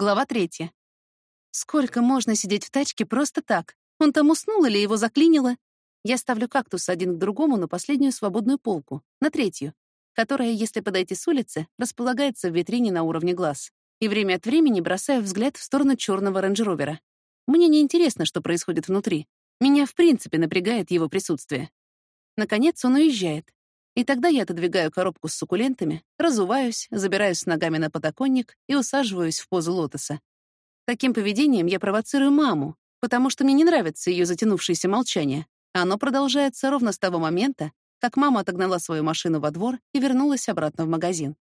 Глава третья. Сколько можно сидеть в тачке просто так? Он там уснул или его заклинило? Я ставлю кактус один к другому на последнюю свободную полку, на третью, которая, если подойти с улицы, располагается в витрине на уровне глаз. И время от времени бросаю взгляд в сторону черного рейндж-ровера. Мне не интересно, что происходит внутри. Меня в принципе напрягает его присутствие. Наконец он уезжает. И тогда я отодвигаю коробку с суккулентами, разуваюсь, забираюсь ногами на подоконник и усаживаюсь в позу лотоса. Таким поведением я провоцирую маму, потому что мне не нравится ее затянувшееся молчание. Оно продолжается ровно с того момента, как мама отогнала свою машину во двор и вернулась обратно в магазин.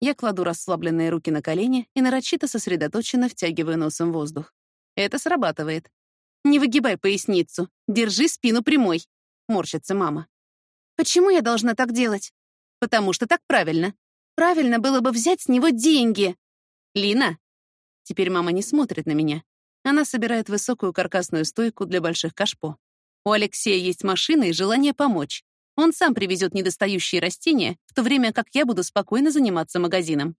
Я кладу расслабленные руки на колени и нарочито сосредоточенно втягиваю носом воздух. Это срабатывает. «Не выгибай поясницу, держи спину прямой», — морщится мама. Почему я должна так делать? Потому что так правильно. Правильно было бы взять с него деньги. Лина. Теперь мама не смотрит на меня. Она собирает высокую каркасную стойку для больших кашпо. У Алексея есть машина и желание помочь. Он сам привезет недостающие растения, в то время как я буду спокойно заниматься магазином.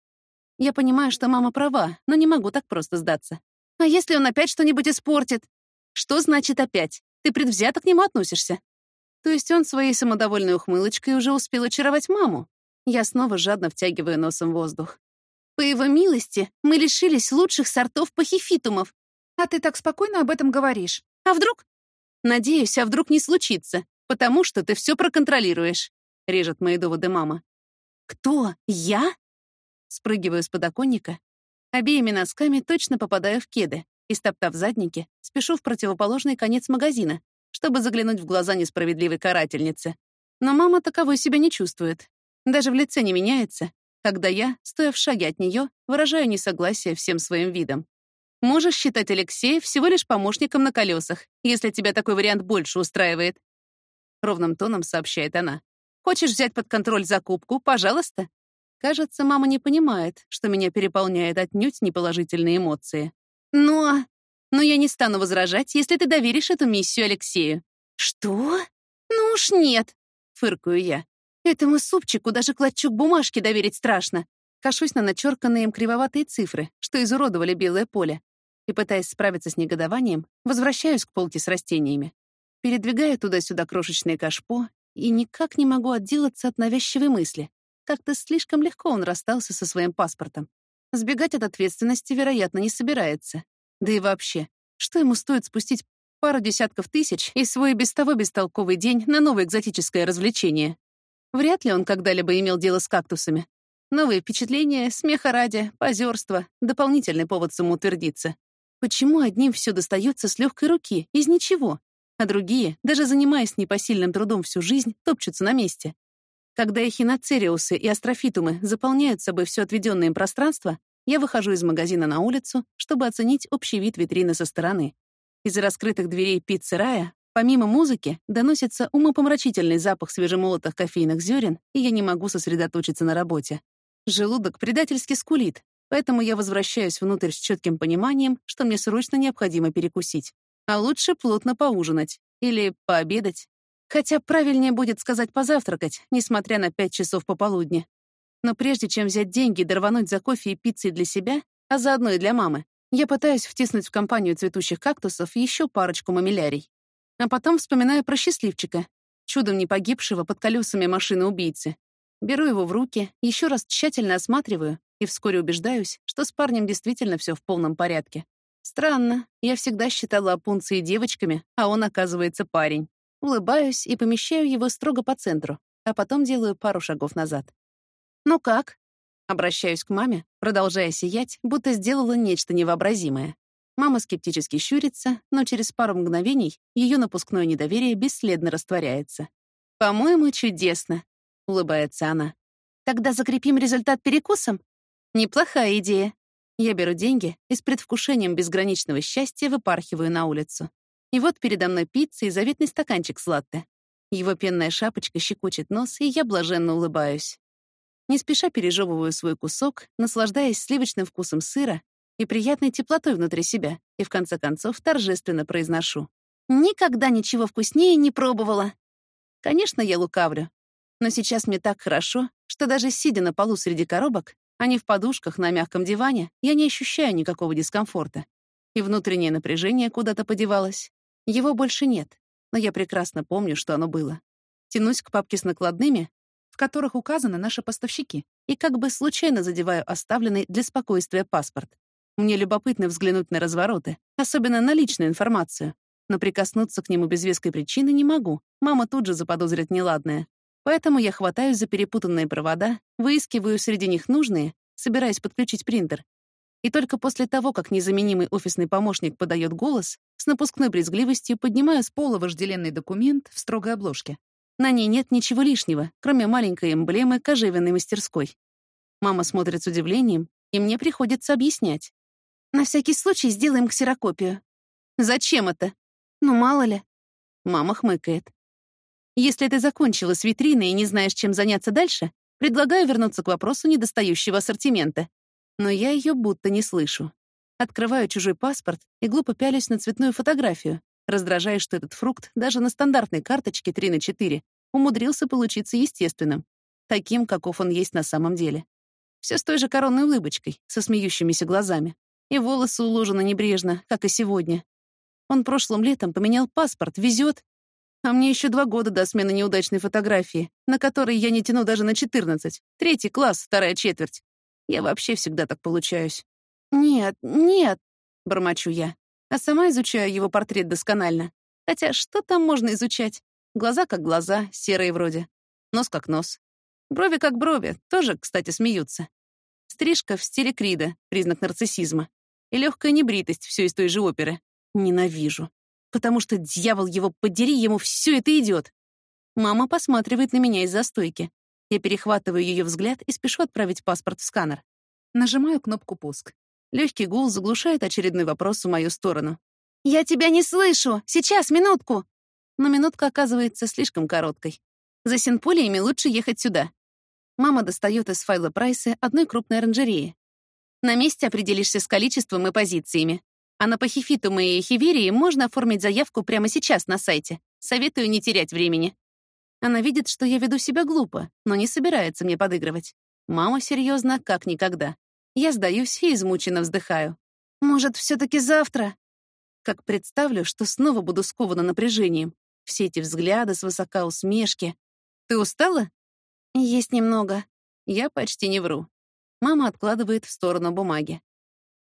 Я понимаю, что мама права, но не могу так просто сдаться. А если он опять что-нибудь испортит? Что значит опять? Ты предвзято к нему относишься. То есть он своей самодовольной ухмылочкой уже успел очаровать маму? Я снова жадно втягиваю носом воздух. По его милости мы лишились лучших сортов пахифитумов. А ты так спокойно об этом говоришь. А вдруг? Надеюсь, а вдруг не случится, потому что ты все проконтролируешь, режет мои доводы мама. Кто? Я? Спрыгиваю с подоконника. Обеими носками точно попадаю в кеды и, стоптав задники, спешу в противоположный конец магазина, чтобы заглянуть в глаза несправедливой карательницы. Но мама таковой себя не чувствует. Даже в лице не меняется, когда я, стоя в шаге от нее, выражаю несогласие всем своим видом. Можешь считать Алексея всего лишь помощником на колесах, если тебя такой вариант больше устраивает. Ровным тоном сообщает она. Хочешь взять под контроль закупку? Пожалуйста. Кажется, мама не понимает, что меня переполняет отнюдь неположительные эмоции. Но... Но я не стану возражать, если ты доверишь эту миссию Алексею». «Что? Ну уж нет», — фыркаю я. «Этому супчику даже клочок бумажки доверить страшно». Кашусь на начерканные им кривоватые цифры, что изуродовали белое поле. И, пытаясь справиться с негодованием, возвращаюсь к полке с растениями. Передвигаю туда-сюда крошечные кашпо и никак не могу отделаться от навязчивой мысли. Как-то слишком легко он расстался со своим паспортом. Сбегать от ответственности, вероятно, не собирается. Да и вообще, что ему стоит спустить пару десятков тысяч и свой без того бестолковый день на новое экзотическое развлечение? Вряд ли он когда-либо имел дело с кактусами. Новые впечатления, смеха ради, позерство — дополнительный повод самоутвердиться. Почему одним все достается с легкой руки, из ничего, а другие, даже занимаясь непосильным трудом всю жизнь, топчутся на месте? Когда эхиноцериусы и астрофитумы заполняют собой все отведенное им пространство, я выхожу из магазина на улицу, чтобы оценить общий вид витрины со стороны. Из раскрытых дверей пиццы-рая, помимо музыки, доносится умопомрачительный запах свежемолотых кофейных зерен, и я не могу сосредоточиться на работе. Желудок предательски скулит, поэтому я возвращаюсь внутрь с четким пониманием, что мне срочно необходимо перекусить. А лучше плотно поужинать или пообедать. Хотя правильнее будет сказать позавтракать, несмотря на пять часов пополудни. Но прежде чем взять деньги и дорвануть за кофе и пиццей для себя, а заодно и для мамы, я пытаюсь втиснуть в компанию цветущих кактусов еще парочку мамилярий. А потом вспоминаю про счастливчика, чудом не погибшего под колесами машины убийцы. Беру его в руки, еще раз тщательно осматриваю и вскоре убеждаюсь, что с парнем действительно все в полном порядке. Странно, я всегда считала опунции девочками, а он, оказывается, парень. Улыбаюсь и помещаю его строго по центру, а потом делаю пару шагов назад. «Ну как?» Обращаюсь к маме, продолжая сиять, будто сделала нечто невообразимое. Мама скептически щурится, но через пару мгновений ее напускное недоверие бесследно растворяется. «По-моему, чудесно», — улыбается она. «Тогда закрепим результат перекусом?» «Неплохая идея». Я беру деньги и с предвкушением безграничного счастья выпархиваю на улицу. И вот передо мной пицца и заветный стаканчик с латте. Его пенная шапочка щекочет нос, и я блаженно улыбаюсь. Не спеша пережевываю свой кусок, наслаждаясь сливочным вкусом сыра и приятной теплотой внутри себя, и в конце концов торжественно произношу. «Никогда ничего вкуснее не пробовала!» Конечно, я лукавлю, но сейчас мне так хорошо, что даже сидя на полу среди коробок, Они в подушках на мягком диване, я не ощущаю никакого дискомфорта. И внутреннее напряжение куда-то подевалось. Его больше нет, но я прекрасно помню, что оно было. Тянусь к папке с накладными, в которых указаны наши поставщики, и как бы случайно задеваю оставленный для спокойствия паспорт. Мне любопытно взглянуть на развороты, особенно на личную информацию, но прикоснуться к нему без веской причины не могу. Мама тут же заподозрит неладное. Поэтому я хватаюсь за перепутанные провода, выискиваю среди них нужные, собираясь подключить принтер. И только после того, как незаменимый офисный помощник подает голос, с напускной брезгливостью поднимаю с пола вожделенный документ в строгой обложке. На ней нет ничего лишнего, кроме маленькой эмблемы кожевенной мастерской. Мама смотрит с удивлением, и мне приходится объяснять. «На всякий случай сделаем ксерокопию». «Зачем это?» «Ну, мало ли». Мама хмыкает. «Если ты закончила с витриной и не знаешь, чем заняться дальше, предлагаю вернуться к вопросу недостающего ассортимента. Но я ее будто не слышу. Открываю чужой паспорт и глупо пялюсь на цветную фотографию, раздражая, что этот фрукт даже на стандартной карточке 3 на 4 умудрился получиться естественным, таким, каков он есть на самом деле. Все с той же коронной улыбочкой, со смеющимися глазами. И волосы уложены небрежно, как и сегодня. Он прошлым летом поменял паспорт, везет. А мне еще два года до смены неудачной фотографии, на которой я не тяну даже на 14. Третий класс, вторая четверть. Я вообще всегда так получаюсь. «Нет, нет», — бормочу я, а сама изучаю его портрет досконально. Хотя что там можно изучать? Глаза как глаза, серые вроде. Нос как нос. Брови как брови, тоже, кстати, смеются. Стрижка в стиле Крида, признак нарциссизма. И легкая небритость, все из той же оперы. Ненавижу. Потому что, дьявол его подери, ему все это идет. Мама посматривает на меня из-за стойки. Я перехватываю ее взгляд и спешу отправить паспорт в сканер. Нажимаю кнопку «Пуск». Легкий гул заглушает очередной вопрос в мою сторону. «Я тебя не слышу! Сейчас, минутку!» Но минутка оказывается слишком короткой. За синполиями лучше ехать сюда. Мама достает из файла прайса одной крупной оранжереи. На месте определишься с количеством и позициями. А на пахифитум и хиверии можно оформить заявку прямо сейчас на сайте. Советую не терять времени. Она видит, что я веду себя глупо, но не собирается мне подыгрывать. Мама серьезно, как никогда. Я сдаюсь и измученно вздыхаю. Может, все таки завтра? Как представлю, что снова буду скована напряжением. Все эти взгляды свысока усмешки. Ты устала? Есть немного. Я почти не вру. Мама откладывает в сторону бумаги.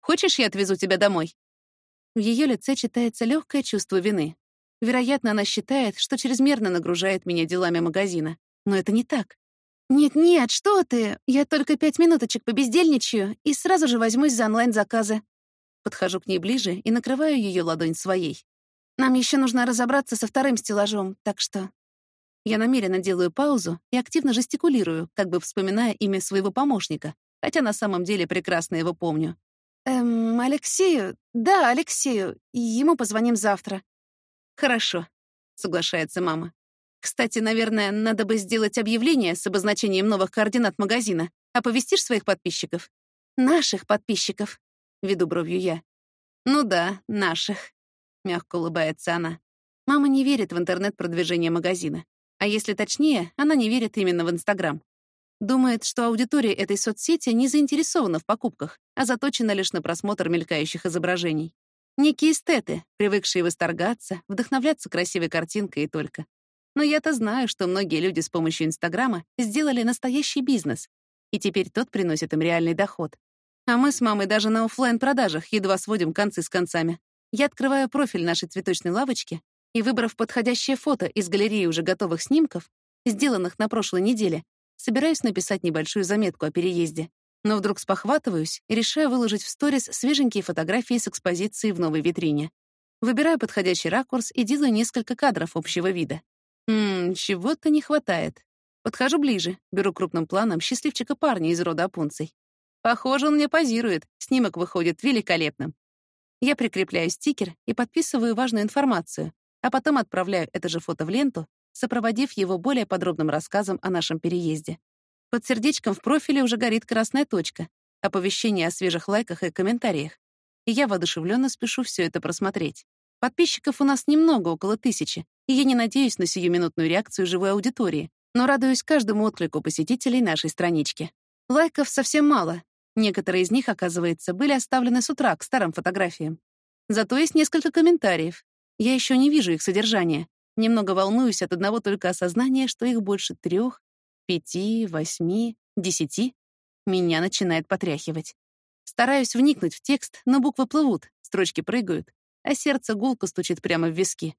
Хочешь, я отвезу тебя домой? В ее лице читается легкое чувство вины. Вероятно, она считает, что чрезмерно нагружает меня делами магазина. Но это не так. «Нет-нет, что ты! Я только пять минуточек побездельничаю и сразу же возьмусь за онлайн-заказы». Подхожу к ней ближе и накрываю ее ладонь своей. «Нам еще нужно разобраться со вторым стеллажом, так что...» Я намеренно делаю паузу и активно жестикулирую, как бы вспоминая имя своего помощника, хотя на самом деле прекрасно его помню. «Эм, Алексею? Да, Алексею. Ему позвоним завтра». «Хорошо», — соглашается мама. «Кстати, наверное, надо бы сделать объявление с обозначением новых координат магазина. Оповестишь своих подписчиков?» «Наших подписчиков», — веду бровью я. «Ну да, наших», — мягко улыбается она. Мама не верит в интернет-продвижение магазина. А если точнее, она не верит именно в Инстаграм. Думает, что аудитория этой соцсети не заинтересована в покупках, а заточена лишь на просмотр мелькающих изображений. Некие эстеты, привыкшие восторгаться, вдохновляться красивой картинкой и только. Но я-то знаю, что многие люди с помощью Инстаграма сделали настоящий бизнес, и теперь тот приносит им реальный доход. А мы с мамой даже на оффлайн продажах едва сводим концы с концами. Я открываю профиль нашей цветочной лавочки и, выбрав подходящее фото из галереи уже готовых снимков, сделанных на прошлой неделе, Собираюсь написать небольшую заметку о переезде. Но вдруг спохватываюсь и решаю выложить в сторис свеженькие фотографии с экспозиции в новой витрине. Выбираю подходящий ракурс и делаю несколько кадров общего вида. Ммм, чего-то не хватает. Подхожу ближе, беру крупным планом счастливчика парня из рода Апунций. Похоже, он мне позирует, снимок выходит великолепным. Я прикрепляю стикер и подписываю важную информацию, а потом отправляю это же фото в ленту сопроводив его более подробным рассказом о нашем переезде. Под сердечком в профиле уже горит красная точка, оповещение о свежих лайках и комментариях. И я воодушевленно спешу все это просмотреть. Подписчиков у нас немного, около тысячи, и я не надеюсь на сиюминутную реакцию живой аудитории, но радуюсь каждому отклику посетителей нашей странички. Лайков совсем мало. Некоторые из них, оказывается, были оставлены с утра к старым фотографиям. Зато есть несколько комментариев. Я еще не вижу их содержания. Немного волнуюсь от одного только осознания, что их больше трех, пяти, восьми, десяти. Меня начинает потряхивать. Стараюсь вникнуть в текст, но буквы плывут, строчки прыгают, а сердце гулко стучит прямо в виски.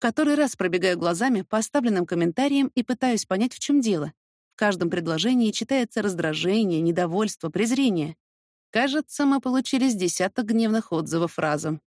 Который раз пробегаю глазами по оставленным комментариям и пытаюсь понять, в чем дело. В каждом предложении читается раздражение, недовольство, презрение. Кажется, мы получили с десяток гневных отзывов разом.